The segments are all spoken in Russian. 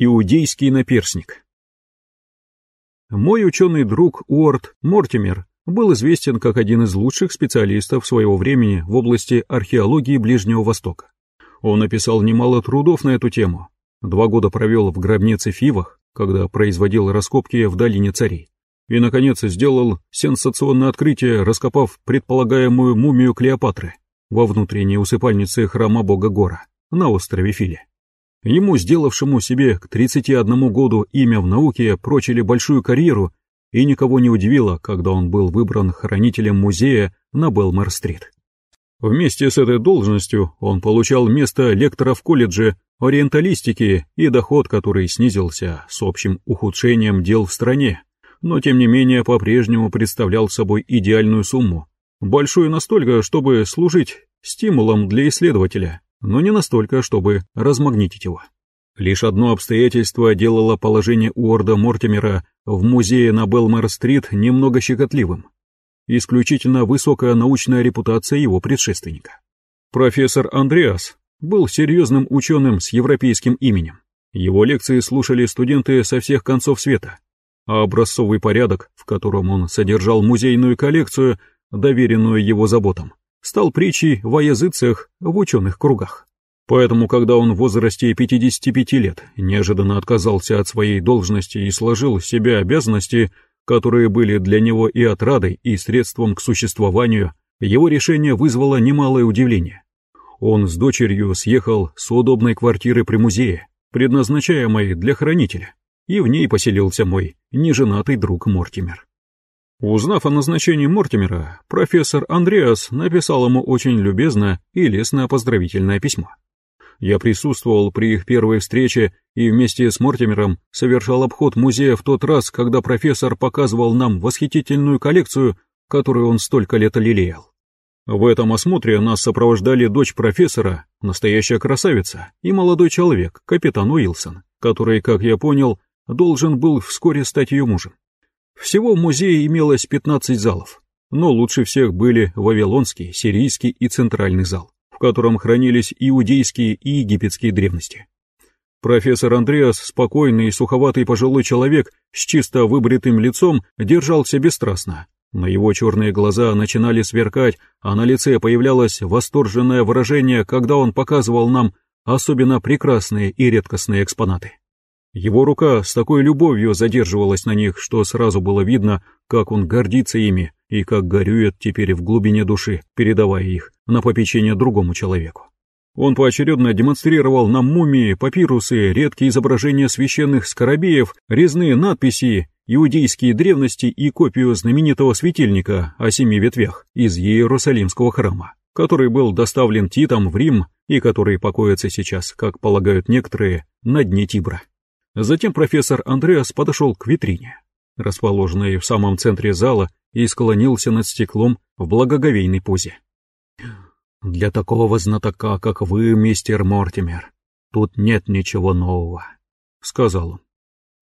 Иудейский наперсник. Мой ученый друг Уорд Мортимер был известен как один из лучших специалистов своего времени в области археологии Ближнего Востока. Он написал немало трудов на эту тему. Два года провел в гробнице Фивах, когда производил раскопки в долине царей. И, наконец, сделал сенсационное открытие, раскопав предполагаемую мумию Клеопатры во внутренней усыпальнице храма бога Гора на острове Филе. Ему, сделавшему себе к 31 году имя в науке, прочили большую карьеру, и никого не удивило, когда он был выбран хранителем музея на Белмер-стрит. Вместе с этой должностью он получал место лектора в колледже ориенталистики и доход, который снизился с общим ухудшением дел в стране, но тем не менее по-прежнему представлял собой идеальную сумму, большую настолько, чтобы служить стимулом для исследователя, но не настолько, чтобы размагнитить его. Лишь одно обстоятельство делало положение Уорда Мортимера в музее на Белмер-стрит немного щекотливым. Исключительно высокая научная репутация его предшественника. Профессор Андреас был серьезным ученым с европейским именем. Его лекции слушали студенты со всех концов света, а образцовый порядок, в котором он содержал музейную коллекцию, доверенную его заботам, стал притчей во языцах в ученых кругах. Поэтому, когда он в возрасте 55 лет неожиданно отказался от своей должности и сложил в себе обязанности, которые были для него и отрадой, и средством к существованию, его решение вызвало немалое удивление. Он с дочерью съехал с удобной квартиры при музее, предназначаемой для хранителя, и в ней поселился мой неженатый друг Мортимер. Узнав о назначении Мортимера, профессор Андреас написал ему очень любезное и лестное поздравительное письмо. Я присутствовал при их первой встрече и вместе с Мортимером совершал обход музея в тот раз, когда профессор показывал нам восхитительную коллекцию, которую он столько лет лелеял. В этом осмотре нас сопровождали дочь профессора, настоящая красавица, и молодой человек, капитан Уилсон, который, как я понял, должен был вскоре стать ее мужем. Всего в музее имелось 15 залов, но лучше всех были Вавилонский, Сирийский и Центральный зал, в котором хранились иудейские и египетские древности. Профессор Андреас, спокойный и суховатый пожилой человек с чисто выбритым лицом, держался бесстрастно. На его черные глаза начинали сверкать, а на лице появлялось восторженное выражение, когда он показывал нам особенно прекрасные и редкостные экспонаты. Его рука с такой любовью задерживалась на них, что сразу было видно, как он гордится ими и как горюет теперь в глубине души, передавая их на попечение другому человеку. Он поочередно демонстрировал нам мумии, папирусы, редкие изображения священных скоробеев, резные надписи, иудейские древности и копию знаменитого светильника о семи ветвях из Иерусалимского храма, который был доставлен Титом в Рим и который покоится сейчас, как полагают некоторые, на дне Тибра. Затем профессор Андреас подошел к витрине, расположенной в самом центре зала, и склонился над стеклом в благоговейной позе. «Для такого знатока, как вы, мистер Мортимер, тут нет ничего нового», — сказал он.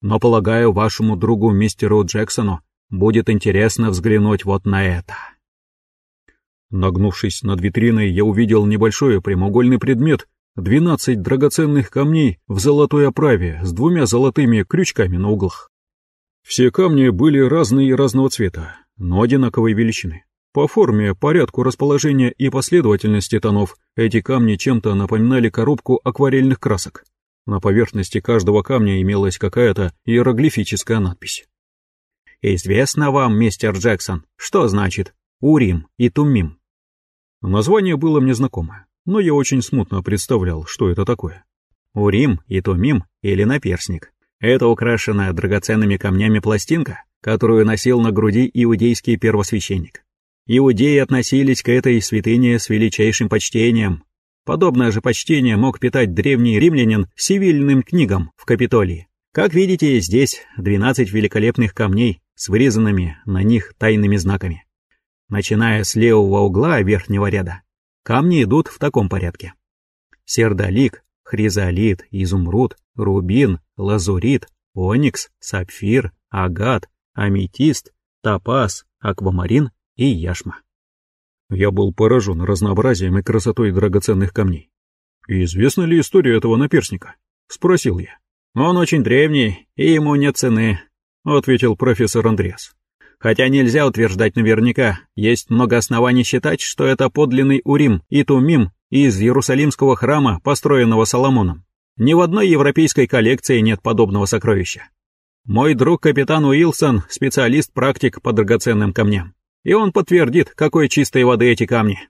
«Но, полагаю, вашему другу мистеру Джексону будет интересно взглянуть вот на это». Нагнувшись над витриной, я увидел небольшой прямоугольный предмет, Двенадцать драгоценных камней в золотой оправе с двумя золотыми крючками на углах. Все камни были разные и разного цвета, но одинаковой величины. По форме, порядку расположения и последовательности тонов эти камни чем-то напоминали коробку акварельных красок. На поверхности каждого камня имелась какая-то иероглифическая надпись. «Известно вам, мистер Джексон, что значит Урим и Тумим?» Название было мне знакомое но я очень смутно представлял, что это такое. Урим и Тумим или наперсник. Это украшенная драгоценными камнями пластинка, которую носил на груди иудейский первосвященник. Иудеи относились к этой святыне с величайшим почтением. Подобное же почтение мог питать древний римлянин сивильным книгам в Капитолии. Как видите, здесь 12 великолепных камней с вырезанными на них тайными знаками. Начиная с левого угла верхнего ряда, Камни идут в таком порядке. Сердолик, хризолит, изумруд, рубин, лазурит, оникс, сапфир, агат, аметист, топаз, аквамарин и яшма. Я был поражен разнообразием и красотой драгоценных камней. «Известна ли история этого наперсника?» — спросил я. Он очень древний, и ему нет цены, ответил профессор Андреас. Хотя нельзя утверждать наверняка, есть много оснований считать, что это подлинный Урим и Тумим из Иерусалимского храма, построенного Соломоном. Ни в одной европейской коллекции нет подобного сокровища. Мой друг капитан Уилсон – специалист-практик по драгоценным камням. И он подтвердит, какой чистой воды эти камни.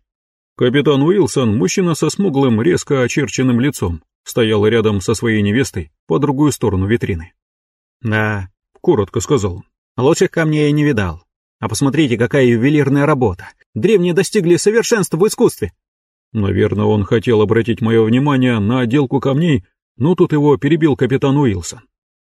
Капитан Уилсон, мужчина со смуглым, резко очерченным лицом, стоял рядом со своей невестой по другую сторону витрины. «Да», — коротко сказал он, — «лучших камней я не видал. А посмотрите, какая ювелирная работа. Древние достигли совершенства в искусстве». Наверное, он хотел обратить мое внимание на отделку камней, но тут его перебил капитан Уилсон.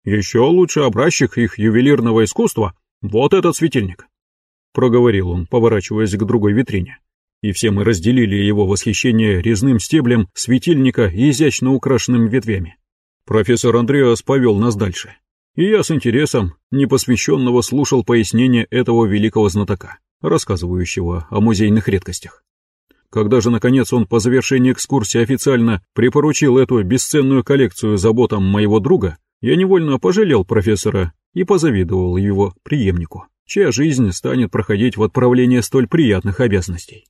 «Еще лучше образчик их ювелирного искусства — вот этот светильник», — проговорил он, поворачиваясь к другой витрине и все мы разделили его восхищение резным стеблем светильника и изящно украшенными ветвями. Профессор Андреас повел нас дальше, и я с интересом непосвященного слушал пояснение этого великого знатока, рассказывающего о музейных редкостях. Когда же, наконец, он по завершении экскурсии официально припоручил эту бесценную коллекцию заботам моего друга, я невольно пожалел профессора и позавидовал его преемнику, чья жизнь станет проходить в отправлении столь приятных обязанностей.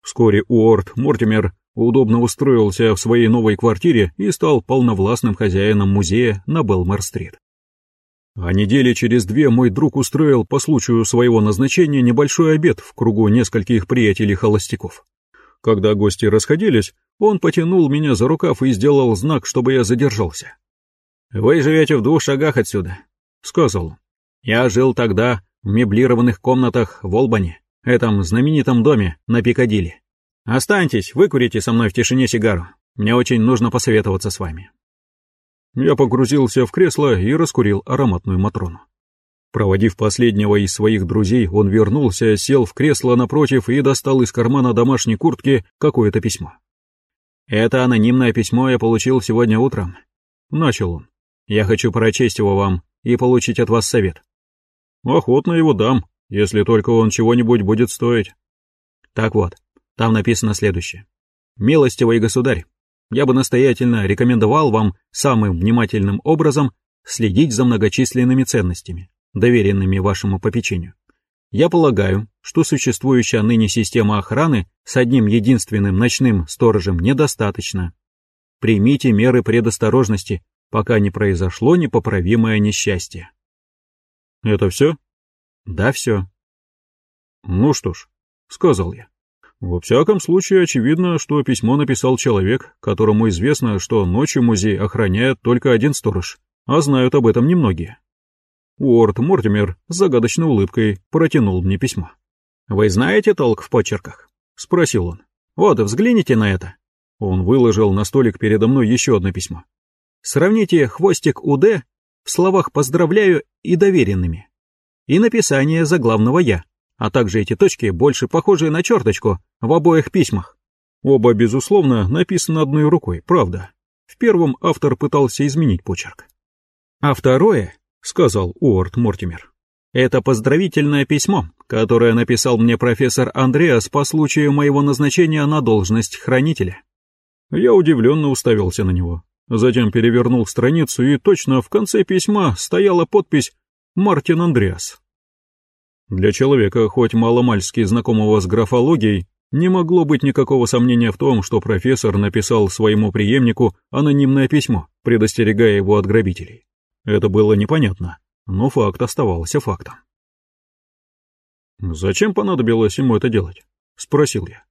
Вскоре Уорд Мортимер удобно устроился в своей новой квартире и стал полновластным хозяином музея на Белмер-стрит. А недели через две мой друг устроил по случаю своего назначения небольшой обед в кругу нескольких приятелей-холостяков. Когда гости расходились, он потянул меня за рукав и сделал знак, чтобы я задержался. «Вы живете в двух шагах отсюда», — сказал. «Я жил тогда в меблированных комнатах в Олбани этом знаменитом доме на Пикадилли. Останьтесь, выкурите со мной в тишине сигару. Мне очень нужно посоветоваться с вами». Я погрузился в кресло и раскурил ароматную Матрону. Проводив последнего из своих друзей, он вернулся, сел в кресло напротив и достал из кармана домашней куртки какое-то письмо. «Это анонимное письмо я получил сегодня утром», — начал он. «Я хочу прочесть его вам и получить от вас совет». «Охотно его дам», если только он чего-нибудь будет стоить. Так вот, там написано следующее. «Милостивый государь, я бы настоятельно рекомендовал вам самым внимательным образом следить за многочисленными ценностями, доверенными вашему попечению. Я полагаю, что существующая ныне система охраны с одним единственным ночным сторожем недостаточно. Примите меры предосторожности, пока не произошло непоправимое несчастье. Это все? Да, все. Ну что ж, сказал я. Во всяком случае, очевидно, что письмо написал человек, которому известно, что ночью музей охраняет только один сторож, а знают об этом немногие. Уорд Мортимер с загадочной улыбкой протянул мне письмо. «Вы знаете толк в почерках?» — спросил он. «Вот, взгляните на это». Он выложил на столик передо мной еще одно письмо. «Сравните хвостик УД в словах «поздравляю» и «доверенными» и написание заглавного «я», а также эти точки, больше похожие на черточку, в обоих письмах. Оба, безусловно, написаны одной рукой, правда. В первом автор пытался изменить почерк. А второе, сказал Уорд Мортимер, это поздравительное письмо, которое написал мне профессор Андреас по случаю моего назначения на должность хранителя. Я удивленно уставился на него. Затем перевернул страницу, и точно в конце письма стояла подпись «Мартин Андреас». Для человека, хоть маломальски знакомого с графологией, не могло быть никакого сомнения в том, что профессор написал своему преемнику анонимное письмо, предостерегая его от грабителей. Это было непонятно, но факт оставался фактом. «Зачем понадобилось ему это делать?» — спросил я.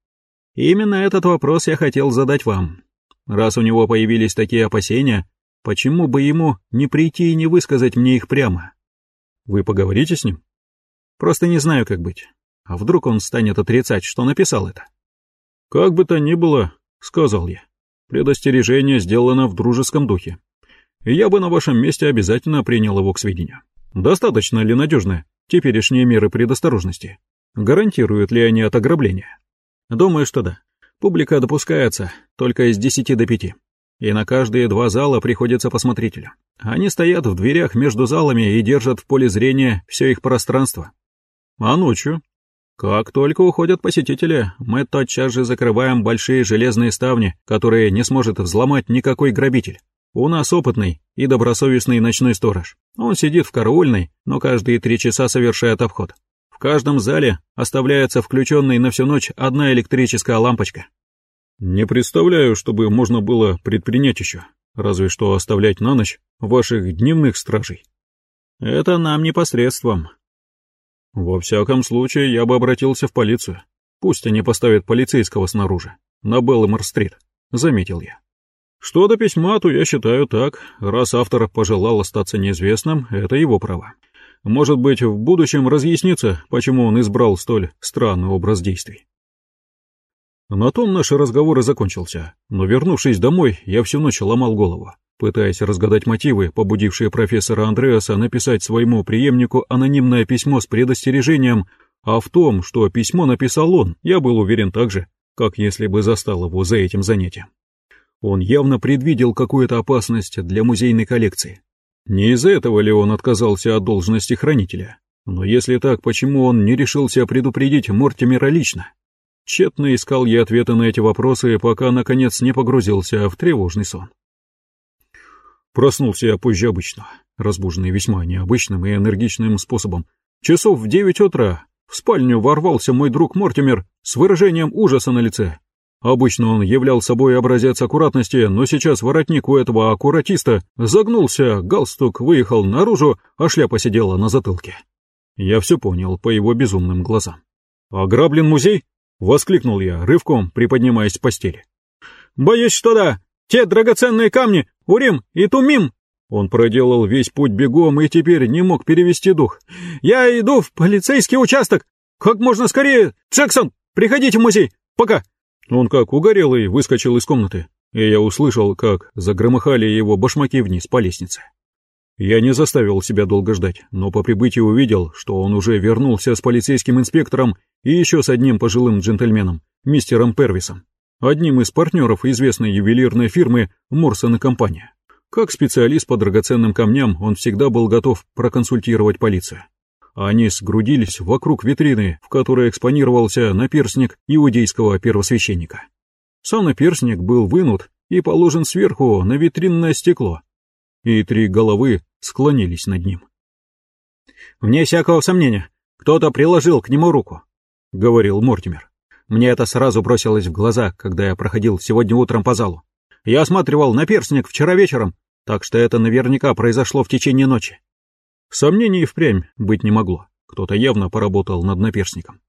«Именно этот вопрос я хотел задать вам. Раз у него появились такие опасения, почему бы ему не прийти и не высказать мне их прямо?» «Вы поговорите с ним?» Просто не знаю, как быть. А вдруг он станет отрицать, что написал это? Как бы то ни было, сказал я. Предостережение сделано в дружеском духе. Я бы на вашем месте обязательно принял его к сведению. Достаточно ли надежны теперешние меры предосторожности? Гарантируют ли они от ограбления? Думаю, что да. Публика допускается только из десяти до пяти. И на каждые два зала приходится по смотрителю. Они стоят в дверях между залами и держат в поле зрения все их пространство. А ночью? Как только уходят посетители, мы тотчас же закрываем большие железные ставни, которые не сможет взломать никакой грабитель. У нас опытный и добросовестный ночной сторож. Он сидит в караульной, но каждые три часа совершает обход. В каждом зале оставляется включенной на всю ночь одна электрическая лампочка. Не представляю, чтобы можно было предпринять еще, разве что оставлять на ночь ваших дневных стражей. Это нам непосредством. Во всяком случае, я бы обратился в полицию. Пусть они поставят полицейского снаружи, на Беллэмор-стрит, заметил я. Что до письма, то я считаю так. Раз автор пожелал остаться неизвестным, это его право. Может быть, в будущем разъяснится, почему он избрал столь странный образ действий. На том наш разговор и закончился, но вернувшись домой, я всю ночь ломал голову, пытаясь разгадать мотивы, побудившие профессора Андреаса написать своему преемнику анонимное письмо с предостережением, а в том, что письмо написал он, я был уверен так же, как если бы застал его за этим занятием. Он явно предвидел какую-то опасность для музейной коллекции. Не из-за этого ли он отказался от должности хранителя? Но если так, почему он не решился предупредить Мортимера лично? Тщетно искал я ответы на эти вопросы, пока, наконец, не погрузился в тревожный сон. Проснулся я позже обычного, разбуженный весьма необычным и энергичным способом. Часов в девять утра в спальню ворвался мой друг Мортимер с выражением ужаса на лице. Обычно он являл собой образец аккуратности, но сейчас воротник у этого аккуратиста загнулся, галстук выехал наружу, а шляпа сидела на затылке. Я все понял по его безумным глазам. «Ограблен музей?» — воскликнул я, рывком приподнимаясь с постели. «Боюсь, что да. Те драгоценные камни, Урим и Тумим!» Он проделал весь путь бегом и теперь не мог перевести дух. «Я иду в полицейский участок! Как можно скорее! Джексон, приходите в музей! Пока!» Он как угорелый выскочил из комнаты, и я услышал, как загромыхали его башмаки вниз по лестнице. Я не заставил себя долго ждать, но по прибытии увидел, что он уже вернулся с полицейским инспектором и еще с одним пожилым джентльменом, мистером Первисом, одним из партнеров известной ювелирной фирмы Морсон и компания. Как специалист по драгоценным камням он всегда был готов проконсультировать полицию. Они сгрудились вокруг витрины, в которой экспонировался наперстник иудейского первосвященника. Сам наперстник был вынут и положен сверху на витринное стекло, и три головы склонились над ним. «Вне всякого сомнения, кто-то приложил к нему руку», — говорил Мортимер. «Мне это сразу бросилось в глаза, когда я проходил сегодня утром по залу. Я осматривал наперстник вчера вечером, так что это наверняка произошло в течение ночи. Сомнений впрямь быть не могло. Кто-то явно поработал над наперстником.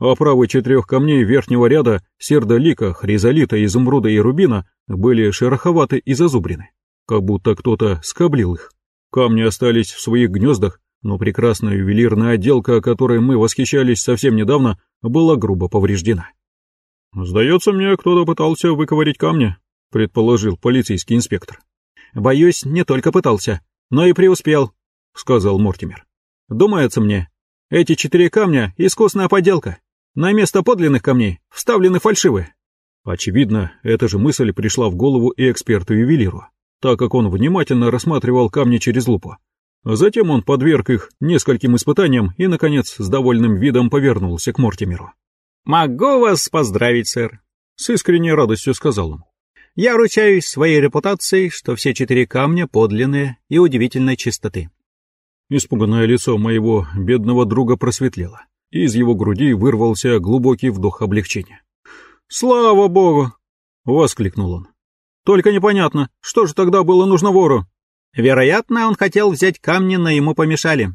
Оправы четырех камней верхнего ряда сердолика, хризолита, изумруда и рубина были шероховаты и зазубрены, как будто кто-то скоблил их. Камни остались в своих гнездах, но прекрасная ювелирная отделка, которой мы восхищались совсем недавно, была грубо повреждена. «Сдается мне, кто-то пытался выковырить камни», — предположил полицейский инспектор. «Боюсь, не только пытался, но и преуспел», — сказал Мортимер. «Думается мне, эти четыре камня — искусная подделка. На место подлинных камней вставлены фальшивые». Очевидно, эта же мысль пришла в голову и эксперту-ювелиру, так как он внимательно рассматривал камни через лупу. Затем он подверг их нескольким испытаниям и, наконец, с довольным видом повернулся к Мортимеру. «Могу вас поздравить, сэр», — с искренней радостью сказал он. «Я ручаюсь своей репутацией, что все четыре камня подлинные и удивительной чистоты. Испуганное лицо моего бедного друга просветлело, и из его груди вырвался глубокий вдох облегчения. «Слава богу!» — воскликнул он. «Только непонятно, что же тогда было нужно вору?» «Вероятно, он хотел взять камни, но ему помешали».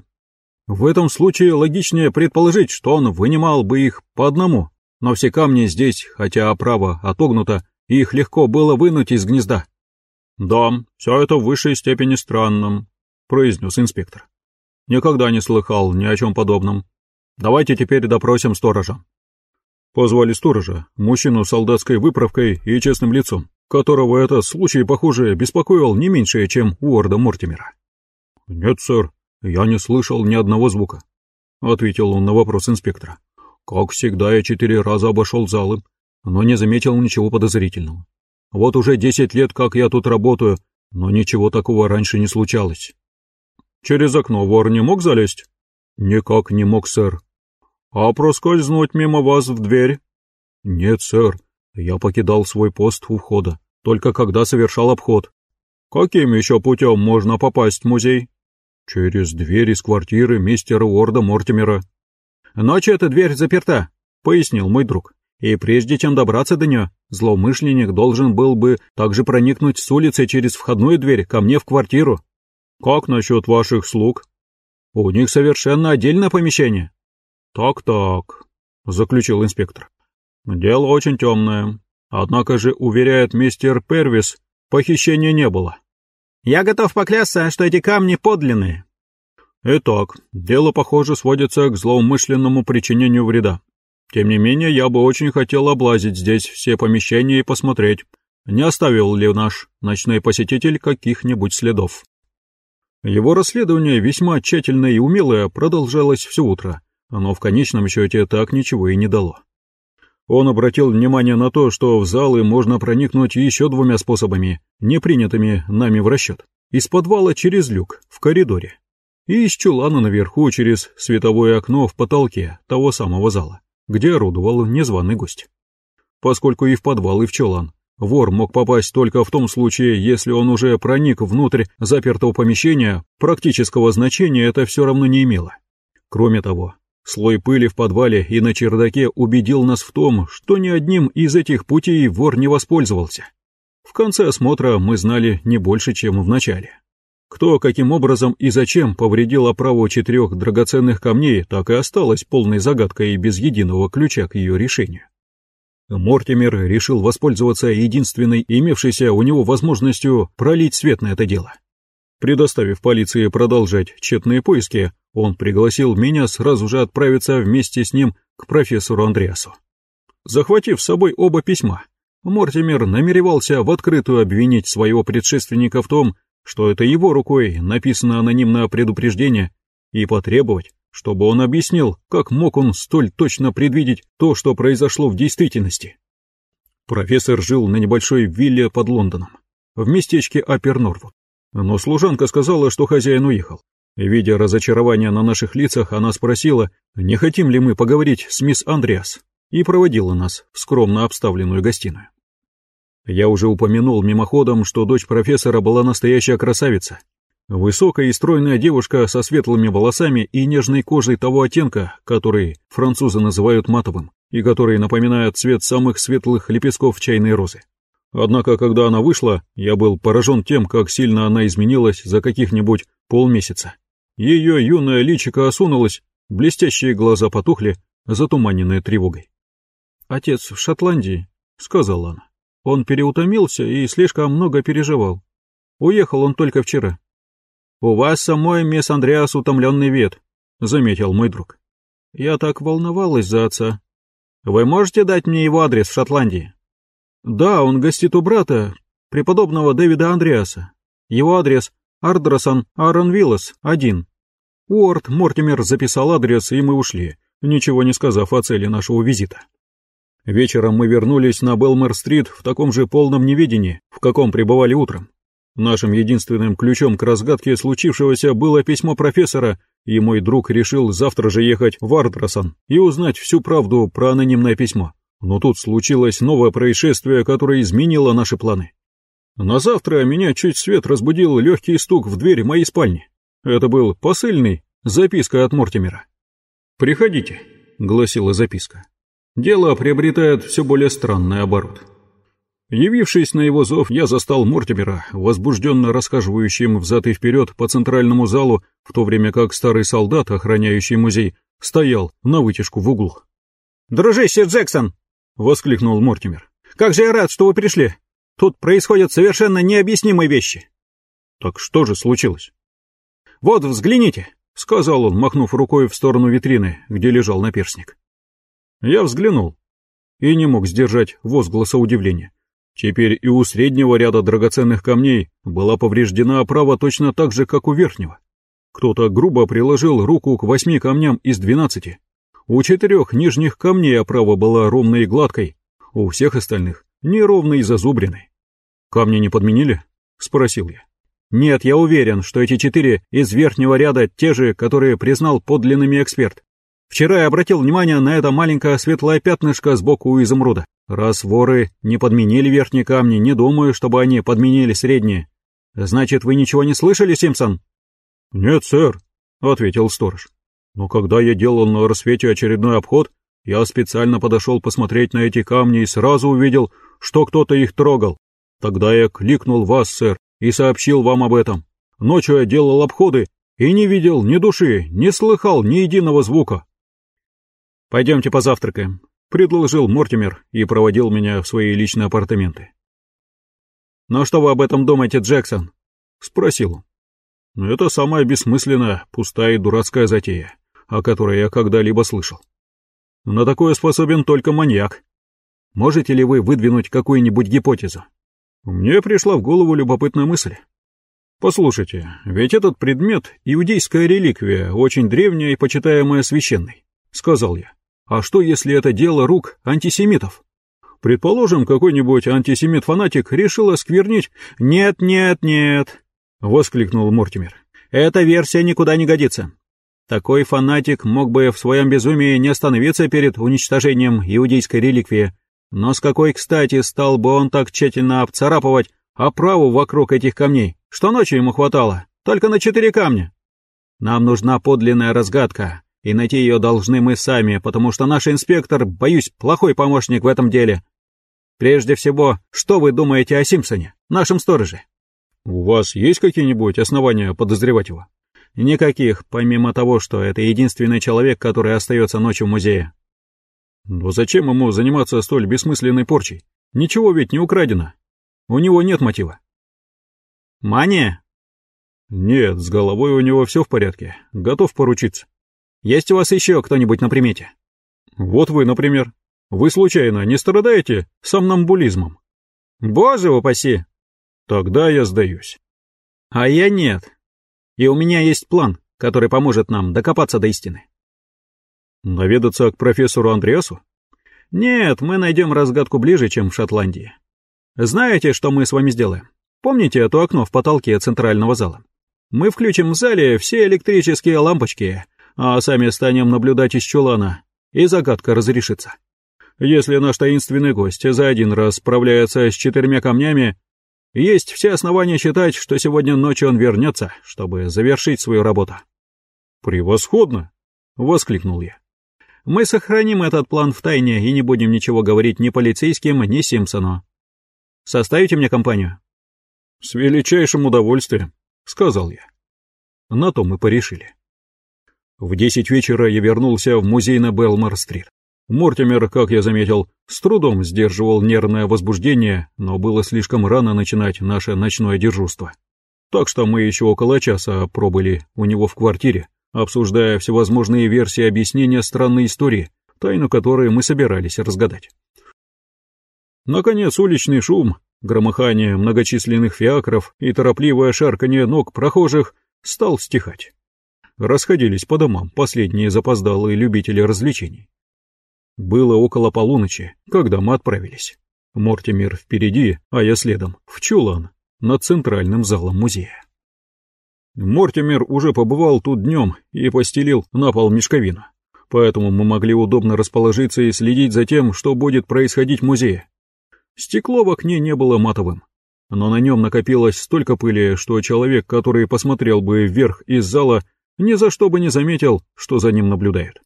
В этом случае логичнее предположить, что он вынимал бы их по одному, но все камни здесь, хотя оправа отогнута, их легко было вынуть из гнезда. «Да, все это в высшей степени странным», — произнес инспектор. Никогда не слыхал ни о чем подобном. Давайте теперь допросим сторожа. Позвали сторожа, мужчину с солдатской выправкой и честным лицом, которого этот случай, похоже, беспокоил не меньше, чем Уорда Мортимера. «Нет, сэр, я не слышал ни одного звука», — ответил он на вопрос инспектора. «Как всегда, я четыре раза обошел залы, но не заметил ничего подозрительного. Вот уже десять лет, как я тут работаю, но ничего такого раньше не случалось». Через окно вор не мог залезть? Никак не мог, сэр. А проскользнуть мимо вас в дверь? Нет, сэр. Я покидал свой пост у входа, только когда совершал обход. Каким еще путем можно попасть в музей? Через дверь из квартиры мистера Уорда Мортимера. Ночью эта дверь заперта, пояснил мой друг. И прежде чем добраться до нее, злоумышленник должен был бы также проникнуть с улицы через входную дверь ко мне в квартиру. Как насчет ваших слуг? У них совершенно отдельное помещение. Так-так, заключил инспектор. Дело очень темное. Однако же, уверяет мистер Первис, похищения не было. Я готов поклясться, что эти камни подлинные. Итак, дело, похоже, сводится к злоумышленному причинению вреда. Тем не менее, я бы очень хотел облазить здесь все помещения и посмотреть, не оставил ли наш ночной посетитель каких-нибудь следов. Его расследование, весьма тщательное и умелое, продолжалось все утро, но в конечном счете так ничего и не дало. Он обратил внимание на то, что в залы можно проникнуть еще двумя способами, не принятыми нами в расчет. Из подвала через люк, в коридоре, и из чулана наверху через световое окно в потолке того самого зала где орудовал незваный гость. Поскольку и в подвал, и в чулан вор мог попасть только в том случае, если он уже проник внутрь запертого помещения, практического значения это все равно не имело. Кроме того, слой пыли в подвале и на чердаке убедил нас в том, что ни одним из этих путей вор не воспользовался. В конце осмотра мы знали не больше, чем в начале. Кто, каким образом и зачем повредил оправу четырех драгоценных камней, так и осталось полной загадкой и без единого ключа к ее решению. Мортимер решил воспользоваться единственной имевшейся у него возможностью пролить свет на это дело. Предоставив полиции продолжать тщетные поиски, он пригласил меня сразу же отправиться вместе с ним к профессору Андреасу. Захватив с собой оба письма, Мортимер намеревался в открытую обвинить своего предшественника в том, что это его рукой написано анонимное предупреждение, и потребовать, чтобы он объяснил, как мог он столь точно предвидеть то, что произошло в действительности. Профессор жил на небольшой вилле под Лондоном, в местечке Апер-Норвуд. Но служанка сказала, что хозяин уехал. Видя разочарование на наших лицах, она спросила, не хотим ли мы поговорить с мисс Андреас, и проводила нас в скромно обставленную гостиную. Я уже упомянул мимоходом, что дочь профессора была настоящая красавица. Высокая и стройная девушка со светлыми волосами и нежной кожей того оттенка, который французы называют матовым, и который напоминает цвет самых светлых лепестков чайной розы. Однако, когда она вышла, я был поражен тем, как сильно она изменилась за каких-нибудь полмесяца. Ее юное личико осунулось, блестящие глаза потухли, затуманенные тревогой. «Отец в Шотландии», — сказала она. Он переутомился и слишком много переживал. Уехал он только вчера. «У вас самой, мисс Андреас, утомленный вид», — заметил мой друг. «Я так волновалась за отца. Вы можете дать мне его адрес в Шотландии?» «Да, он гостит у брата, преподобного Дэвида Андреаса. Его адрес Ардросан Аарон Виллас, один. Уорд Мортимер записал адрес, и мы ушли, ничего не сказав о цели нашего визита. Вечером мы вернулись на Белмер-стрит в таком же полном неведении, в каком пребывали утром. Нашим единственным ключом к разгадке случившегося было письмо профессора, и мой друг решил завтра же ехать в Ардросан и узнать всю правду про анонимное письмо. Но тут случилось новое происшествие, которое изменило наши планы. На завтра меня чуть свет разбудил легкий стук в дверь моей спальни. Это был посыльный, записка от Мортимера. «Приходите», — гласила записка. Дело приобретает все более странный оборот. Явившись на его зов, я застал Мортимера, возбужденно расхаживающим взад и вперед по центральному залу, в то время как старый солдат, охраняющий музей, стоял на вытяжку в углу. «Дружище Джексон!» — воскликнул Мортимер. «Как же я рад, что вы пришли! Тут происходят совершенно необъяснимые вещи!» «Так что же случилось?» «Вот, взгляните!» — сказал он, махнув рукой в сторону витрины, где лежал наперсник. Я взглянул и не мог сдержать возгласа удивления. Теперь и у среднего ряда драгоценных камней была повреждена оправа точно так же, как у верхнего. Кто-то грубо приложил руку к восьми камням из двенадцати. У четырех нижних камней оправа была ровной и гладкой, у всех остальных неровной и зазубренной. «Камни не подменили?» — спросил я. «Нет, я уверен, что эти четыре из верхнего ряда те же, которые признал подлинными эксперт. Вчера я обратил внимание на это маленькое светлое пятнышко сбоку у изумруда. Раз воры не подменили верхние камни, не думаю, чтобы они подменили средние. Значит, вы ничего не слышали, Симпсон? Нет, сэр, ответил сторож. Но когда я делал на рассвете очередной обход, я специально подошел посмотреть на эти камни и сразу увидел, что кто-то их трогал. Тогда я кликнул вас, сэр, и сообщил вам об этом. Ночью я делал обходы и не видел ни души, не слыхал ни единого звука. «Пойдемте позавтракаем», — предложил Мортимер и проводил меня в свои личные апартаменты. «Но что вы об этом думаете, Джексон?» — спросил он. «Это самая бессмысленная, пустая и дурацкая затея, о которой я когда-либо слышал. На такое способен только маньяк. Можете ли вы выдвинуть какую-нибудь гипотезу? Мне пришла в голову любопытная мысль. Послушайте, ведь этот предмет — иудейская реликвия, очень древняя и почитаемая священной, — сказал я. А что, если это дело рук антисемитов? Предположим, какой-нибудь антисемит-фанатик решил осквернить... «Нет, нет, нет!» — воскликнул Мортимер. «Эта версия никуда не годится. Такой фанатик мог бы в своем безумии не остановиться перед уничтожением иудейской реликвии, но с какой кстати стал бы он так тщательно обцарапывать оправу вокруг этих камней, что ночью ему хватало, только на четыре камня? Нам нужна подлинная разгадка, и найти ее должны мы сами, потому что наш инспектор, боюсь, плохой помощник в этом деле. Прежде всего, что вы думаете о Симпсоне, нашем стороже? У вас есть какие-нибудь основания подозревать его? Никаких, помимо того, что это единственный человек, который остается ночью в музее. Но зачем ему заниматься столь бессмысленной порчей? Ничего ведь не украдено. У него нет мотива. Мания? Нет, с головой у него все в порядке. Готов поручиться. Есть у вас еще кто-нибудь на примете? Вот вы, например. Вы случайно не страдаете сомнамбулизмом? Боже упаси! Тогда я сдаюсь. А я нет. И у меня есть план, который поможет нам докопаться до истины. Наведаться к профессору Андреасу? Нет, мы найдем разгадку ближе, чем в Шотландии. Знаете, что мы с вами сделаем? Помните это окно в потолке центрального зала? Мы включим в зале все электрические лампочки, а сами станем наблюдать из чулана, и загадка разрешится. Если наш таинственный гость за один раз справляется с четырьмя камнями, есть все основания считать, что сегодня ночью он вернется, чтобы завершить свою работу. «Превосходно!» — воскликнул я. «Мы сохраним этот план в тайне и не будем ничего говорить ни полицейским, ни Симпсону. Составите мне компанию?» «С величайшим удовольствием», — сказал я. На то мы порешили. В десять вечера я вернулся в музей на Белмар-стрит. Мортимер, как я заметил, с трудом сдерживал нервное возбуждение, но было слишком рано начинать наше ночное дежурство. Так что мы еще около часа пробыли у него в квартире, обсуждая всевозможные версии объяснения странной истории, тайну которой мы собирались разгадать. Наконец уличный шум, громыхание многочисленных фиакров и торопливое шарканье ног прохожих стал стихать. Расходились по домам последние запоздалые любители развлечений. Было около полуночи, когда мы отправились. Мортимер впереди, а я следом, в чулан, над центральным залом музея. Мортимер уже побывал тут днем и постелил на пол мешковину, поэтому мы могли удобно расположиться и следить за тем, что будет происходить в музее. Стекло в окне не было матовым, но на нем накопилось столько пыли, что человек, который посмотрел бы вверх из зала, ни за что бы не заметил, что за ним наблюдают.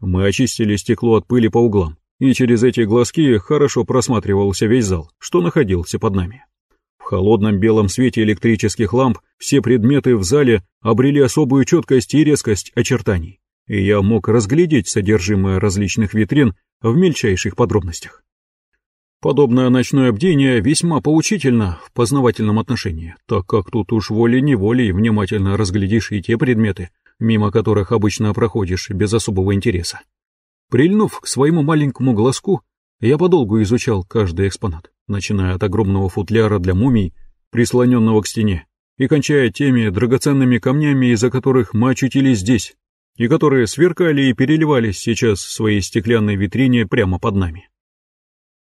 Мы очистили стекло от пыли по углам, и через эти глазки хорошо просматривался весь зал, что находился под нами. В холодном белом свете электрических ламп все предметы в зале обрели особую четкость и резкость очертаний, и я мог разглядеть содержимое различных витрин в мельчайших подробностях. Подобное ночное бдение весьма поучительно в познавательном отношении, так как тут уж волей-неволей внимательно разглядишь и те предметы, мимо которых обычно проходишь без особого интереса. Прильнув к своему маленькому глазку, я подолгу изучал каждый экспонат, начиная от огромного футляра для мумий, прислоненного к стене, и кончая теми драгоценными камнями, из-за которых мы очутились здесь, и которые сверкали и переливались сейчас в своей стеклянной витрине прямо под нами.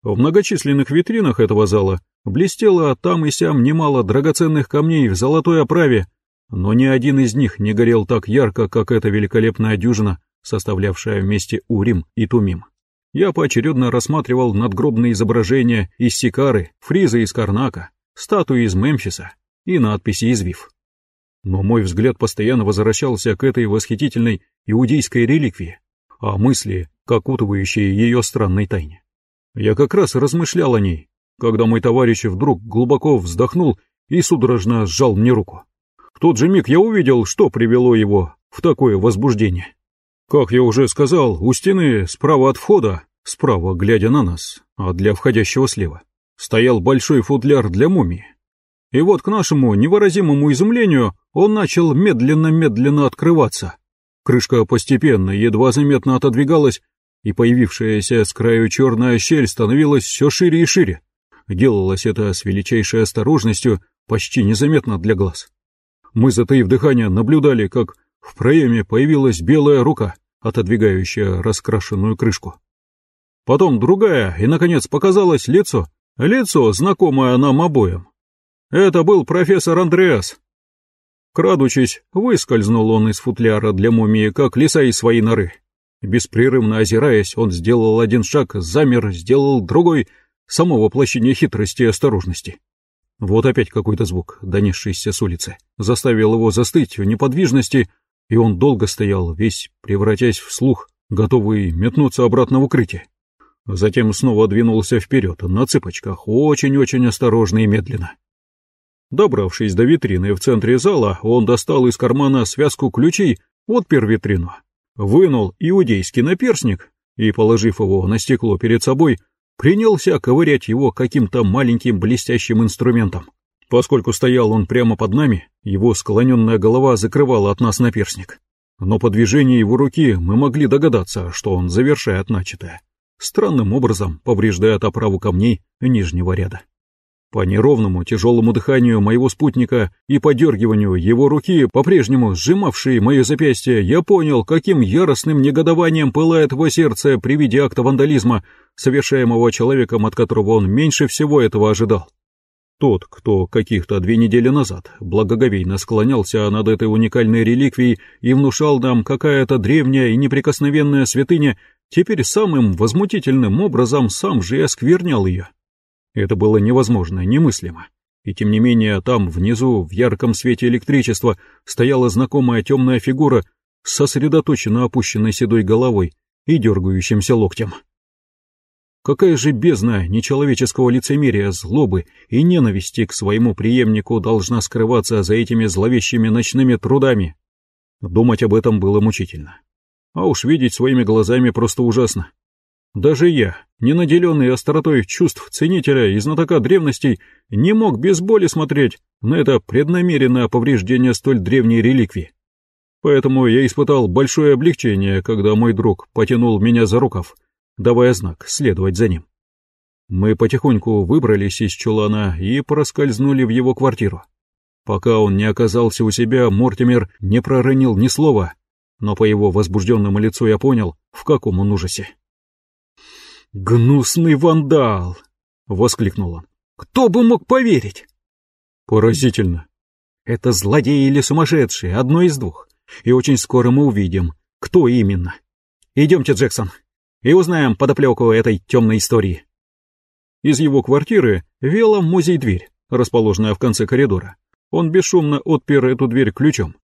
В многочисленных витринах этого зала блестело там и сям немало драгоценных камней в золотой оправе но ни один из них не горел так ярко, как эта великолепная дюжина, составлявшая вместе Урим и Тумим. Я поочередно рассматривал надгробные изображения из Сикары, фризы из Карнака, статуи из Мемфиса, и надписи «Извив». Но мой взгляд постоянно возвращался к этой восхитительной иудейской реликвии, а мысли к окутывающей ее странной тайне. Я как раз размышлял о ней, когда мой товарищ вдруг глубоко вздохнул и судорожно сжал мне руку. В тот же миг я увидел, что привело его в такое возбуждение. Как я уже сказал, у стены справа от входа, справа глядя на нас, а для входящего слева, стоял большой футляр для мумии. И вот к нашему невыразимому изумлению он начал медленно-медленно открываться. Крышка постепенно, едва заметно отодвигалась, и появившаяся с краю черная щель становилась все шире и шире. Делалось это с величайшей осторожностью, почти незаметно для глаз. Мы, затаив дыхание, наблюдали, как в проеме появилась белая рука, отодвигающая раскрашенную крышку. Потом другая, и, наконец, показалось лицо, лицо, знакомое нам обоим. Это был профессор Андреас. Крадучись, выскользнул он из футляра для мумии, как лиса из своей норы. Беспрерывно озираясь, он сделал один шаг, замер, сделал другой, само воплощение хитрости и осторожности. Вот опять какой-то звук, донесшийся с улицы, заставил его застыть в неподвижности, и он долго стоял, весь превратясь в слух, готовый метнуться обратно в укрытие. Затем снова двинулся вперед, на цыпочках, очень-очень осторожно и медленно. Добравшись до витрины в центре зала, он достал из кармана связку ключей, отпер витрину, вынул иудейский наперсник и, положив его на стекло перед собой, принялся ковырять его каким-то маленьким блестящим инструментом. Поскольку стоял он прямо под нами, его склоненная голова закрывала от нас наперсник. Но по движению его руки мы могли догадаться, что он завершает начатое, странным образом повреждает оправу камней нижнего ряда. По неровному тяжелому дыханию моего спутника и подергиванию его руки, по-прежнему сжимавшей мое запястье, я понял, каким яростным негодованием пылает его сердце при виде акта вандализма, совершаемого человеком, от которого он меньше всего этого ожидал. Тот, кто каких-то две недели назад благоговейно склонялся над этой уникальной реликвией и внушал нам какая-то древняя и неприкосновенная святыня, теперь самым возмутительным образом сам же и осквернял ее. Это было невозможно, немыслимо. И тем не менее там, внизу, в ярком свете электричества, стояла знакомая темная фигура с сосредоточенно опущенной седой головой и дергающимся локтем. Какая же бездна нечеловеческого лицемерия, злобы и ненависти к своему преемнику должна скрываться за этими зловещими ночными трудами? Думать об этом было мучительно. А уж видеть своими глазами просто ужасно. Даже я, не наделенный остротой чувств ценителя и знатока древностей, не мог без боли смотреть на это преднамеренное повреждение столь древней реликвии. Поэтому я испытал большое облегчение, когда мой друг потянул меня за рукав, давая знак следовать за ним. Мы потихоньку выбрались из чулана и проскользнули в его квартиру. Пока он не оказался у себя, Мортимер не проронил ни слова, но по его возбужденному лицу я понял, в каком он ужасе. «Гнусный вандал!» — воскликнул он. «Кто бы мог поверить?» «Поразительно!» «Это злодей или сумасшедший, одно из двух. И очень скоро мы увидим, кто именно. Идемте, Джексон, и узнаем подоплеку этой темной истории». Из его квартиры вела музей-дверь, расположенная в конце коридора. Он бесшумно отпер эту дверь ключом.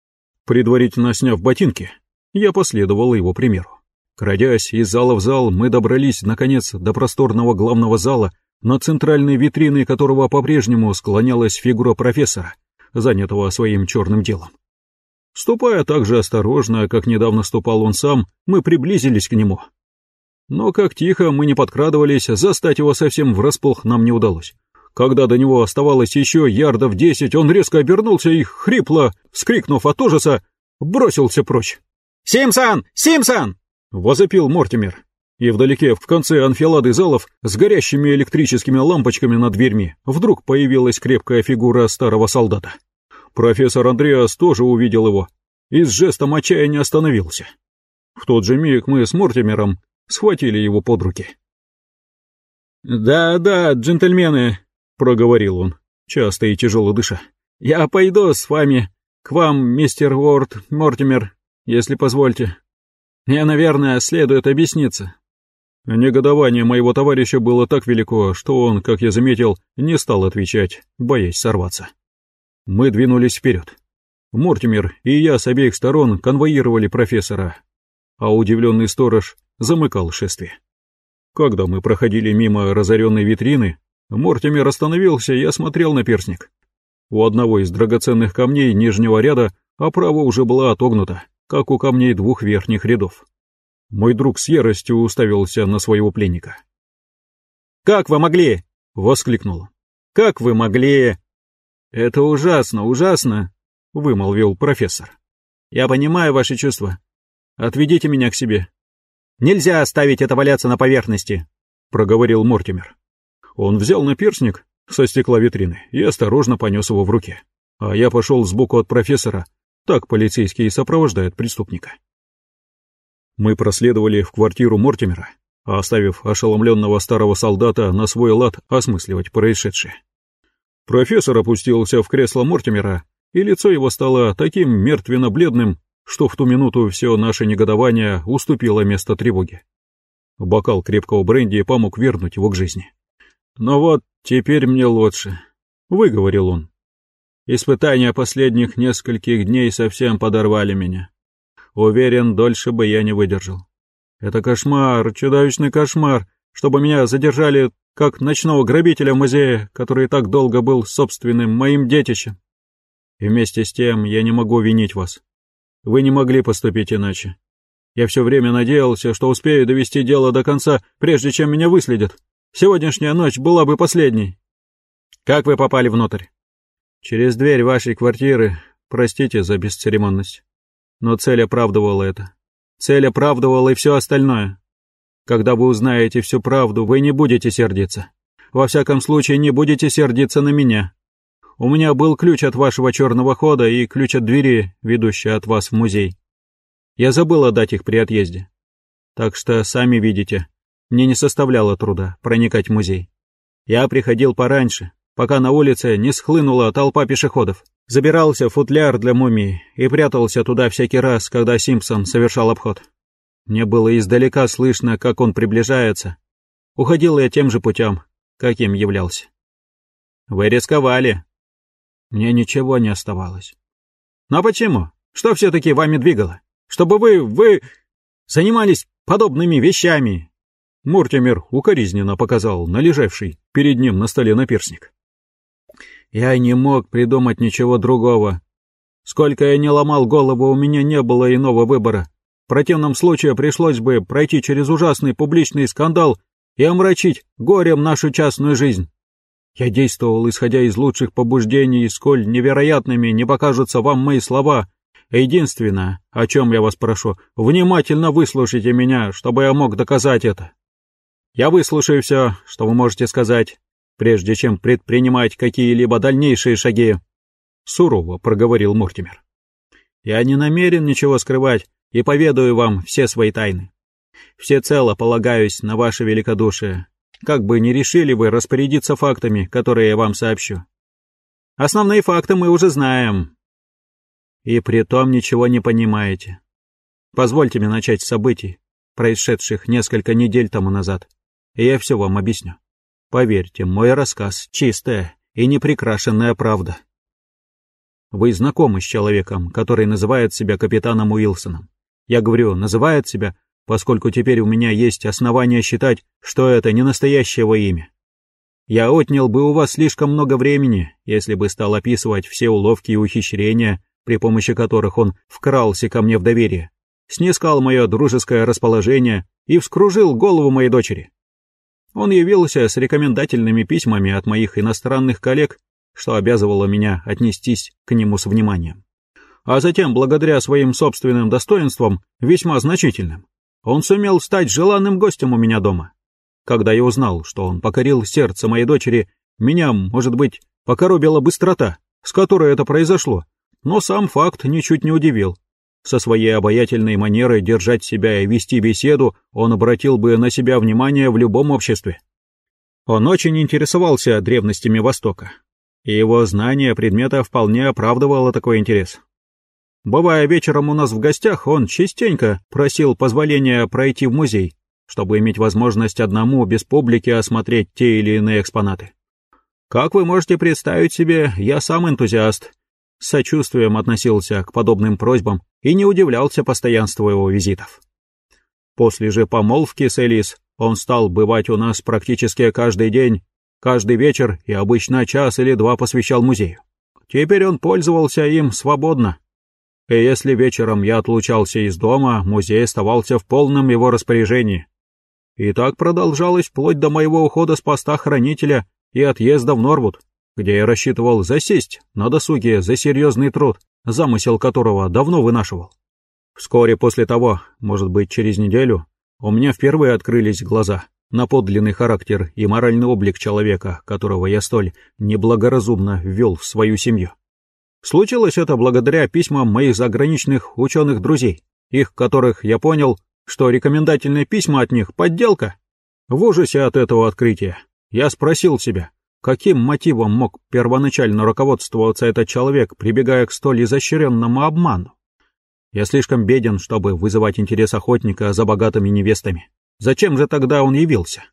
Предварительно сняв ботинки, я последовал его примеру. Крадясь из зала в зал, мы добрались, наконец, до просторного главного зала, на центральной витриной которого по-прежнему склонялась фигура профессора, занятого своим черным делом. Ступая так же осторожно, как недавно ступал он сам, мы приблизились к нему. Но как тихо мы не подкрадывались, застать его совсем врасплох нам не удалось. Когда до него оставалось еще ярдов десять, он резко обернулся и, хрипло, вскрикнув от ужаса, бросился прочь. «Симсон! Симсон!» Возопил Мортимер. И вдалеке, в конце анфилады залов, с горящими электрическими лампочками над дверьми, вдруг появилась крепкая фигура старого солдата. Профессор Андреас тоже увидел его и с жестом отчаяния остановился. В тот же миг мы с Мортимером схватили его под руки. «Да-да, джентльмены», — проговорил он, часто и тяжело дыша. «Я пойду с вами, к вам, мистер Уорд Мортимер, если позвольте». Мне, наверное, следует объясниться. Негодование моего товарища было так велико, что он, как я заметил, не стал отвечать, боясь сорваться. Мы двинулись вперед. Мортимер и я с обеих сторон конвоировали профессора, а удивленный сторож замыкал шествие. Когда мы проходили мимо разоренной витрины, Мортимер остановился и осмотрел наперстник. У одного из драгоценных камней нижнего ряда оправа уже была отогнута, как у камней двух верхних рядов. Мой друг с яростью уставился на своего пленника. «Как вы могли?» — воскликнул. «Как вы могли?» «Это ужасно, ужасно!» — вымолвил профессор. «Я понимаю ваши чувства. Отведите меня к себе». «Нельзя оставить это валяться на поверхности», — проговорил Мортимер. Он взял наперстник со стекла витрины и осторожно понес его в руке. А я пошел сбоку от профессора, так полицейские сопровождают преступника. Мы проследовали в квартиру Мортимера, оставив ошеломленного старого солдата на свой лад осмысливать происшедшее. Профессор опустился в кресло Мортимера, и лицо его стало таким мертвенно-бледным, что в ту минуту все наше негодование уступило место тревоге. Бокал крепкого бренди помог вернуть его к жизни. «Ну вот, теперь мне лучше», — выговорил он. «Испытания последних нескольких дней совсем подорвали меня. Уверен, дольше бы я не выдержал. Это кошмар, чудовищный кошмар, чтобы меня задержали как ночного грабителя в музее, который так долго был собственным моим детищем. И вместе с тем я не могу винить вас. Вы не могли поступить иначе. Я все время надеялся, что успею довести дело до конца, прежде чем меня выследят. Сегодняшняя ночь была бы последней. Как вы попали внутрь? Через дверь вашей квартиры. Простите за бесцеремонность. Но цель оправдывала это. Цель оправдывала и все остальное. Когда вы узнаете всю правду, вы не будете сердиться. Во всяком случае, не будете сердиться на меня. У меня был ключ от вашего черного хода и ключ от двери, ведущей от вас в музей. Я забыл отдать их при отъезде. Так что, сами видите, мне не составляло труда проникать в музей. Я приходил пораньше, пока на улице не схлынула толпа пешеходов. Забирался футляр для мумии и прятался туда всякий раз, когда Симпсон совершал обход. Мне было издалека слышно, как он приближается. Уходил я тем же путем, каким являлся. Вы рисковали. Мне ничего не оставалось. Но почему? Что все-таки вами двигало? Чтобы вы, вы занимались подобными вещами? Мортимер укоризненно показал на лежавший перед ним на столе наперсник. Я не мог придумать ничего другого. Сколько я не ломал голову, у меня не было иного выбора. В противном случае пришлось бы пройти через ужасный публичный скандал и омрачить горем нашу частную жизнь. Я действовал, исходя из лучших побуждений, сколь невероятными не покажутся вам мои слова. Единственное, о чем я вас прошу, внимательно выслушайте меня, чтобы я мог доказать это. Я выслушаю все, что вы можете сказать, прежде чем предпринимать какие-либо дальнейшие шаги. Сурово проговорил Мортимер. Я не намерен ничего скрывать, и поведаю вам все свои тайны. Всецело полагаюсь на ваше великодушие, как бы не решили вы распорядиться фактами, которые я вам сообщу. Основные факты мы уже знаем. И при том ничего не понимаете. Позвольте мне начать с событий, происшедших несколько недель тому назад, и я все вам объясню. Поверьте, мой рассказ — чистая и неприкрашенная правда. Вы знакомы с человеком, который называет себя капитаном Уилсоном. Я говорю, называет себя, поскольку теперь у меня есть основания считать, что это не настоящее имя. Я отнял бы у вас слишком много времени, если бы стал описывать все уловки и ухищрения, при помощи которых он вкрался ко мне в доверие, снискал мое дружеское расположение и вскружил голову моей дочери. Он явился с рекомендательными письмами от моих иностранных коллег, что обязывало меня отнестись к нему с вниманием а затем, благодаря своим собственным достоинствам, весьма значительным, он сумел стать желанным гостем у меня дома. Когда я узнал, что он покорил сердце моей дочери, меня, может быть, покоробила быстрота, с которой это произошло, но сам факт ничуть не удивил. Со своей обаятельной манерой держать себя и вести беседу он обратил бы на себя внимание в любом обществе. Он очень интересовался древностями Востока, и его знание предмета вполне оправдывало такой интерес. Бывая вечером у нас в гостях, он частенько просил позволения пройти в музей, чтобы иметь возможность одному без публики осмотреть те или иные экспонаты. Как вы можете представить себе, я сам энтузиаст. С сочувствием относился к подобным просьбам и не удивлялся постоянству его визитов. После же помолвки с Элис он стал бывать у нас практически каждый день, каждый вечер и обычно час или два посвящал музею. Теперь он пользовался им свободно. И если вечером я отлучался из дома, музей оставался в полном его распоряжении. И так продолжалось вплоть до моего ухода с поста хранителя и отъезда в Норвуд, где я рассчитывал засесть на досуге за серьезный труд, замысел которого давно вынашивал. Вскоре после того, может быть, через неделю, у меня впервые открылись глаза на подлинный характер и моральный облик человека, которого я столь неблагоразумно ввел в свою семью. Случилось это благодаря письмам моих заграничных ученых-друзей, их которых я понял, что рекомендательные письма от них — подделка. В ужасе от этого открытия я спросил себя, каким мотивом мог первоначально руководствоваться этот человек, прибегая к столь изощренному обману. Я слишком беден, чтобы вызывать интерес охотника за богатыми невестами. Зачем же тогда он явился?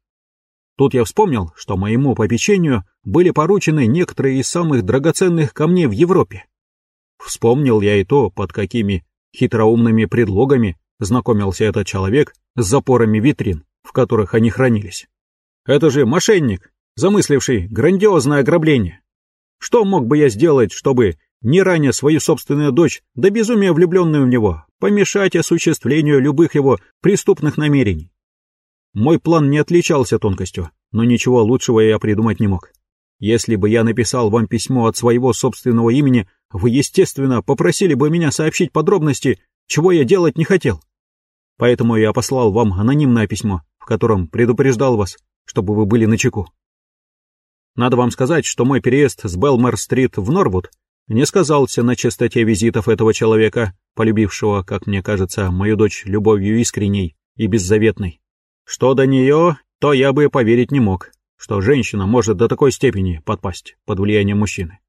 Тут я вспомнил, что моему попечению были поручены некоторые из самых драгоценных камней в Европе. Вспомнил я и то, под какими хитроумными предлогами знакомился этот человек с запорами витрин, в которых они хранились. Это же мошенник, замысливший грандиозное ограбление. Что мог бы я сделать, чтобы не раня свою собственную дочь, да безумие влюбленную в него, помешать осуществлению любых его преступных намерений. Мой план не отличался тонкостью, но ничего лучшего я придумать не мог. Если бы я написал вам письмо от своего собственного имени, вы, естественно, попросили бы меня сообщить подробности, чего я делать не хотел. Поэтому я послал вам анонимное письмо, в котором предупреждал вас, чтобы вы были начеку. Надо вам сказать, что мой переезд с Белмар-стрит в Норвуд не сказался на частоте визитов этого человека, полюбившего, как мне кажется, мою дочь любовью искренней и беззаветной. Что до нее, то я бы поверить не мог, что женщина может до такой степени подпасть под влиянием мужчины.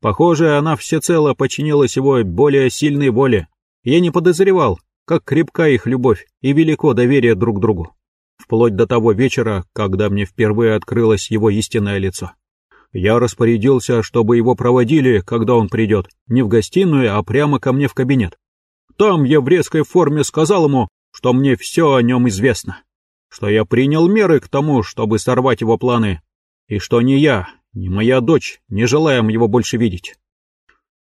Похоже, она всецело подчинилась его более сильной воле. Я не подозревал, как крепка их любовь и велико доверие друг другу. Вплоть до того вечера, когда мне впервые открылось его истинное лицо. Я распорядился, чтобы его проводили, когда он придет, не в гостиную, а прямо ко мне в кабинет. Там я в резкой форме сказал ему, что мне все о нем известно, что я принял меры к тому, чтобы сорвать его планы, и что ни я, ни моя дочь не желаем его больше видеть.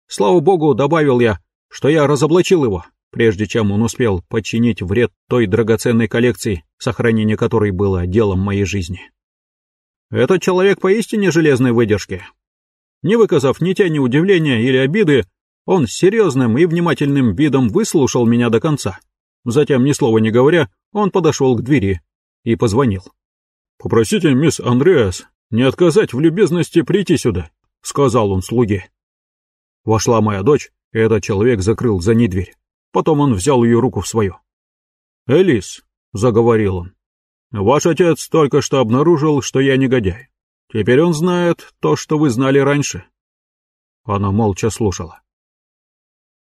Слава богу, добавил я, что я разоблачил его, прежде чем он успел подчинить вред той драгоценной коллекции, сохранение которой было делом моей жизни. Этот человек поистине железной выдержки. Не выказав ни тени удивления или обиды, он с серьезным и внимательным видом выслушал меня до конца. Затем, ни слова не говоря, он подошел к двери и позвонил. «Попросите мисс Андреас не отказать в любезности прийти сюда», — сказал он слуге. Вошла моя дочь, и этот человек закрыл за ней дверь. Потом он взял ее руку в свою. «Элис», — заговорил он, Ваш отец только что обнаружил, что я негодяй. Теперь он знает то, что вы знали раньше. Она молча слушала.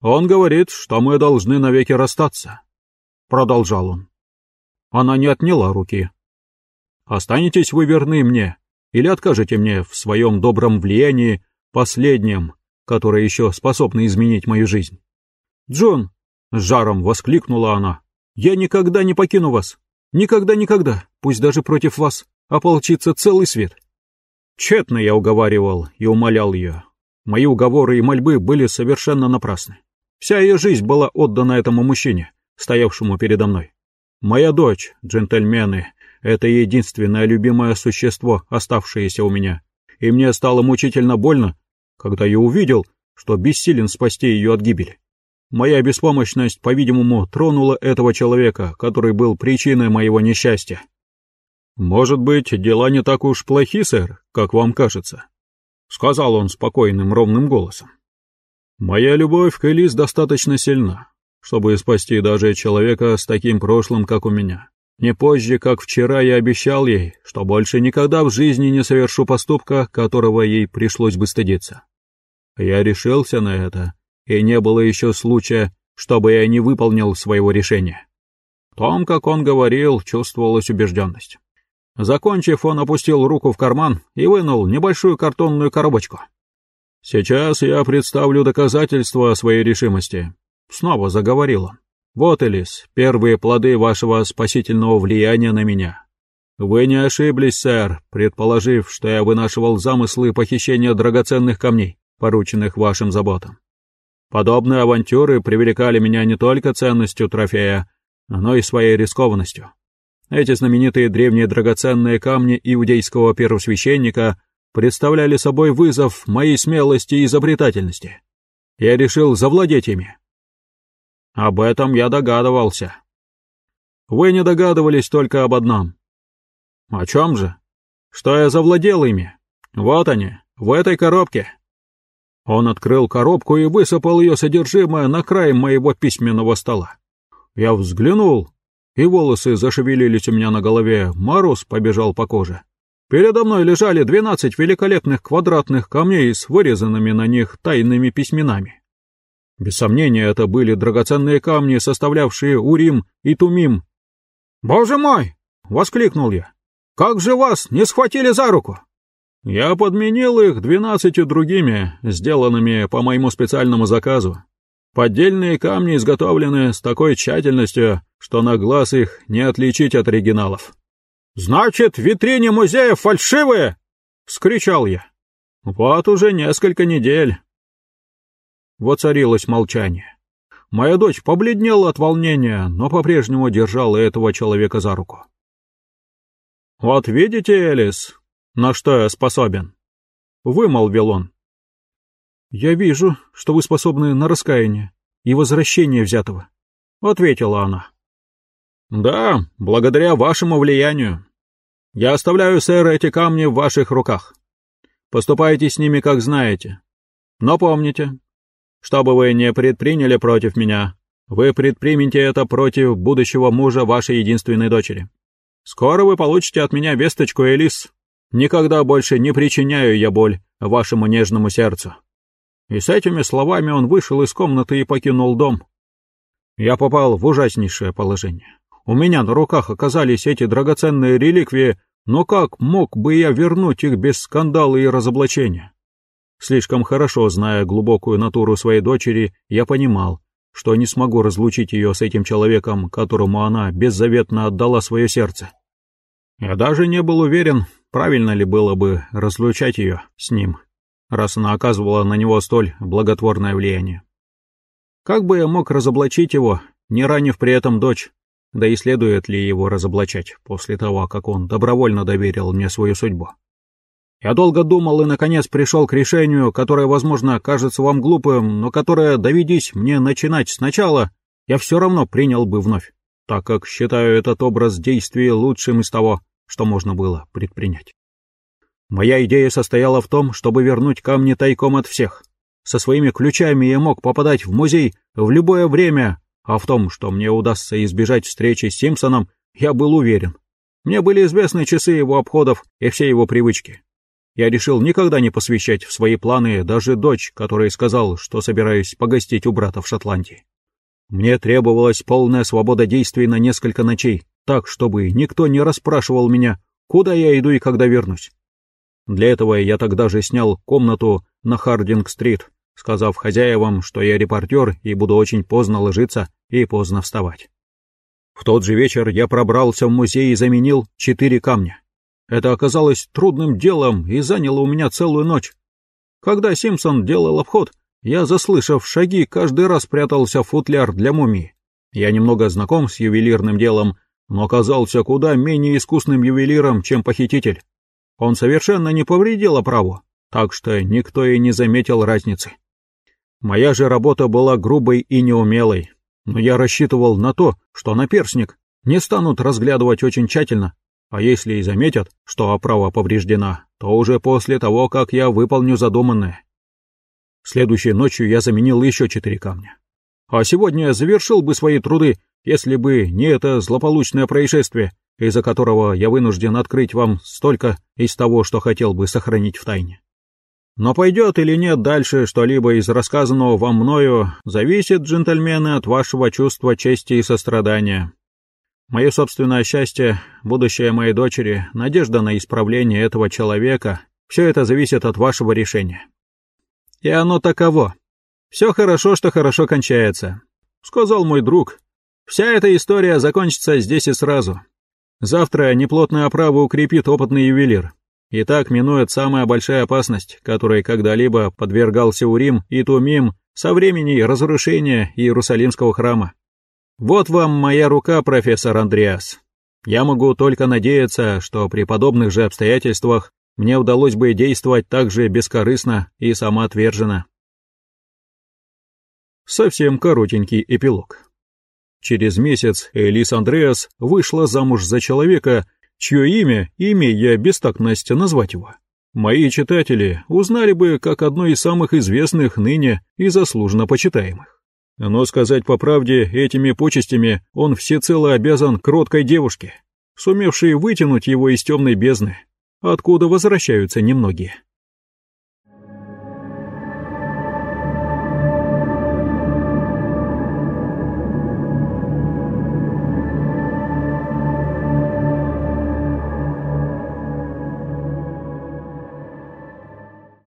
Он говорит, что мы должны навеки расстаться. Продолжал он. Она не отняла руки. Останетесь вы верны мне или откажете мне в своем добром влиянии, последнем, которое еще способно изменить мою жизнь? Джон, жаром воскликнула она, я никогда не покину вас. Никогда-никогда, пусть даже против вас, ополчится целый свет. Тщетно я уговаривал и умолял ее. Мои уговоры и мольбы были совершенно напрасны. Вся ее жизнь была отдана этому мужчине, стоявшему передо мной. Моя дочь, джентльмены, это единственное любимое существо, оставшееся у меня. И мне стало мучительно больно, когда я увидел, что бессилен спасти ее от гибели. Моя беспомощность, по-видимому, тронула этого человека, который был причиной моего несчастья. «Может быть, дела не так уж плохи, сэр, как вам кажется», — сказал он спокойным, ровным голосом. «Моя любовь к Элис достаточно сильна, чтобы спасти даже человека с таким прошлым, как у меня. Не позже, как вчера, я обещал ей, что больше никогда в жизни не совершу поступка, которого ей пришлось бы стыдиться. Я решился на это, и не было еще случая, чтобы я не выполнил своего решения. В том, как он говорил, чувствовалась убежденность. Закончив, он опустил руку в карман и вынул небольшую картонную коробочку. «Сейчас я представлю доказательства своей решимости», — снова заговорил он. «Вот, Элис, первые плоды вашего спасительного влияния на меня. Вы не ошиблись, сэр, предположив, что я вынашивал замыслы похищения драгоценных камней, порученных вашим заботам. Подобные авантюры привлекали меня не только ценностью трофея, но и своей рискованностью. Эти знаменитые древние драгоценные камни иудейского первосвященника представляли собой вызов моей смелости и изобретательности. Я решил завладеть ими. Об этом я догадывался. Вы не догадывались только об одном. О чем же? Что я завладел ими. Вот они, в этой коробке. Он открыл коробку и высыпал ее содержимое на край моего письменного стола. Я взглянул, и волосы зашевелились у меня на голове, мороз побежал по коже. Передо мной лежали двенадцать великолепных квадратных камней с вырезанными на них тайными письменами. Без сомнения, это были драгоценные камни, составлявшие Урим и Тумим. «Боже мой!» — воскликнул я. «Как же вас не схватили за руку?» Я подменил их двенадцатью другими, сделанными по моему специальному заказу. Поддельные камни изготовлены с такой тщательностью, что на глаз их не отличить от оригиналов. «Значит, в витрине музея фальшивые!» — вскричал я. «Вот уже несколько недель». Воцарилось молчание. Моя дочь побледнела от волнения, но по-прежнему держала этого человека за руку. «Вот видите, Элис, на что я способен?» — вымолвил он. «Я вижу, что вы способны на раскаяние и возвращение взятого», — ответила она. «Да, благодаря вашему влиянию. Я оставляю, сэр, эти камни в ваших руках. Поступайте с ними, как знаете. Но помните, что бы вы не предприняли против меня, вы предпримете это против будущего мужа вашей единственной дочери. Скоро вы получите от меня весточку, Элис, Никогда больше не причиняю я боль вашему нежному сердцу. И с этими словами он вышел из комнаты и покинул дом. Я попал в ужаснейшее положение. У меня на руках оказались эти драгоценные реликвии, но как мог бы я вернуть их без скандала и разоблачения? Слишком хорошо зная глубокую натуру своей дочери, я понимал, что не смогу разлучить ее с этим человеком, которому она беззаветно отдала свое сердце. Я даже не был уверен, правильно ли было бы разлучать ее с ним, раз она оказывала на него столь благотворное влияние. Как бы я мог разоблачить его, не ранив при этом дочь, да и следует ли его разоблачать после того, как он добровольно доверил мне свою судьбу? Я долго думал и, наконец, пришел к решению, которое, возможно, кажется вам глупым, но которое, доведись мне начинать сначала, я все равно принял бы вновь, так как считаю этот образ действий лучшим из того, что можно было предпринять. Моя идея состояла в том, чтобы вернуть камни тайком от всех. Со своими ключами я мог попадать в музей в любое время, а в том, что мне удастся избежать встречи с Симпсоном, я был уверен. Мне были известны часы его обходов и все его привычки. Я решил никогда не посвящать в свои планы даже дочь, которой сказал, что собираюсь погостить у брата в Шотландии. Мне требовалась полная свобода действий на несколько ночей, так, чтобы никто не расспрашивал меня, куда я иду и когда вернусь. Для этого я тогда же снял комнату на Хардинг-стрит, сказав хозяевам, что я репортер и буду очень поздно ложиться и поздно вставать. В тот же вечер я пробрался в музей и заменил четыре камня. Это оказалось трудным делом и заняло у меня целую ночь. Когда Симпсон делал обход, я, заслышав шаги, каждый раз прятался в футляр для мумии. Я немного знаком с ювелирным делом но оказался куда менее искусным ювелиром, чем похититель. Он совершенно не повредил оправу, так что никто и не заметил разницы. Моя же работа была грубой и неумелой, но я рассчитывал на то, что наперсник не станут разглядывать очень тщательно, а если и заметят, что оправа повреждена, то уже после того, как я выполню задуманное. Следующей ночью я заменил еще четыре камня. А сегодня я завершил бы свои труды если бы не это злополучное происшествие, из-за которого я вынужден открыть вам столько из того, что хотел бы сохранить в тайне. Но пойдет или нет дальше что-либо из рассказанного вам мною, зависит, джентльмены, от вашего чувства чести и сострадания. Мое собственное счастье, будущее моей дочери, надежда на исправление этого человека — все это зависит от вашего решения. И оно таково. Все хорошо, что хорошо кончается, — сказал мой друг. Вся эта история закончится здесь и сразу. Завтра неплотная оправа укрепит опытный ювелир. И так минует самая большая опасность, которой когда-либо подвергался Урим и Тумим со времени разрушения Иерусалимского храма. Вот вам моя рука, профессор Андреас. Я могу только надеяться, что при подобных же обстоятельствах мне удалось бы действовать так же бескорыстно и самоотверженно. Совсем коротенький эпилог. Через месяц Элис Андреас вышла замуж за человека, чье имя, имея бестактность назвать его, мои читатели узнали бы как одно из самых известных ныне и заслуженно почитаемых. Но сказать по правде, этими почестями он всецело обязан кроткой девушке, сумевшей вытянуть его из темной бездны, откуда возвращаются немногие.